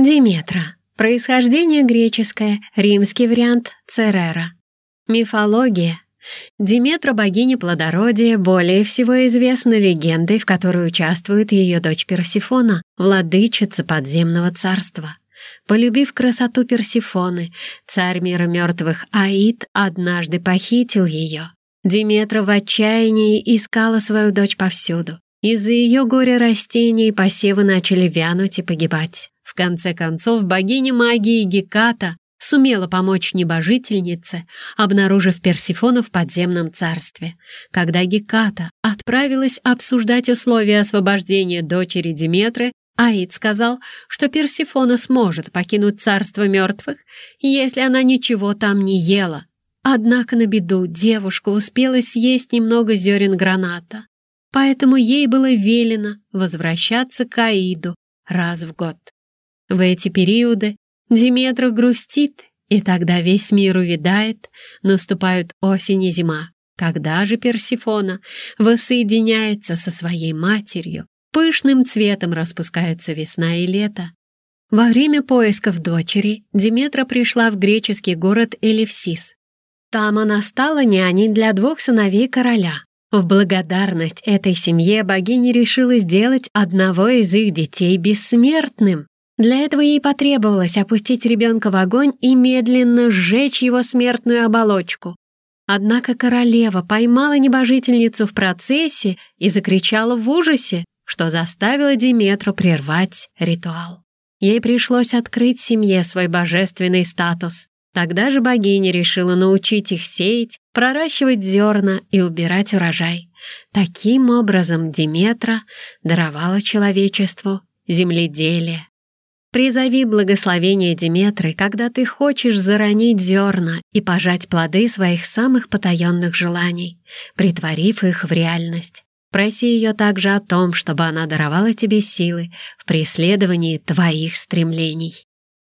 Диметра. Происхождение греческое, римский вариант Церера. Мифология. Диметра богиня плодородия более всего известна легендой, в которой участвует ее дочь Персифона, владычица подземного царства. Полюбив красоту Персифоны, царь мира мертвых Аид однажды похитил ее. Диметра в отчаянии искала свою дочь повсюду. Из-за ее горя растения и посевы начали вянуть и погибать. Конце концов, богиня магии Геката сумела помочь небожительнице, обнаружив Персифону в подземном царстве. Когда Геката отправилась обсуждать условия освобождения дочери Диметры, Аид сказал, что Персифона сможет покинуть царство мертвых, если она ничего там не ела. Однако на беду девушка успела съесть немного зерен граната поэтому ей было велено возвращаться к Аиду раз в год. В эти периоды Диметра грустит, и тогда весь мир увядает, наступают осень и зима. Когда же Персифона воссоединяется со своей матерью, пышным цветом распускаются весна и лето. Во время поисков дочери Диметра пришла в греческий город Элевсис. Там она стала няней для двух сыновей короля, в благодарность этой семье богиня решила сделать одного из их детей бессмертным. Для этого ей потребовалось опустить ребенка в огонь и медленно сжечь его смертную оболочку. Однако королева поймала небожительницу в процессе и закричала в ужасе, что заставило Диметру прервать ритуал. Ей пришлось открыть семье свой божественный статус. Тогда же богиня решила научить их сеять, проращивать зерна и убирать урожай. Таким образом Диметра даровала человечеству земледелие. Призови благословение Диметры, когда ты хочешь заронить зерна и пожать плоды своих самых потаенных желаний, притворив их в реальность. Проси ее также о том, чтобы она даровала тебе силы в преследовании твоих стремлений.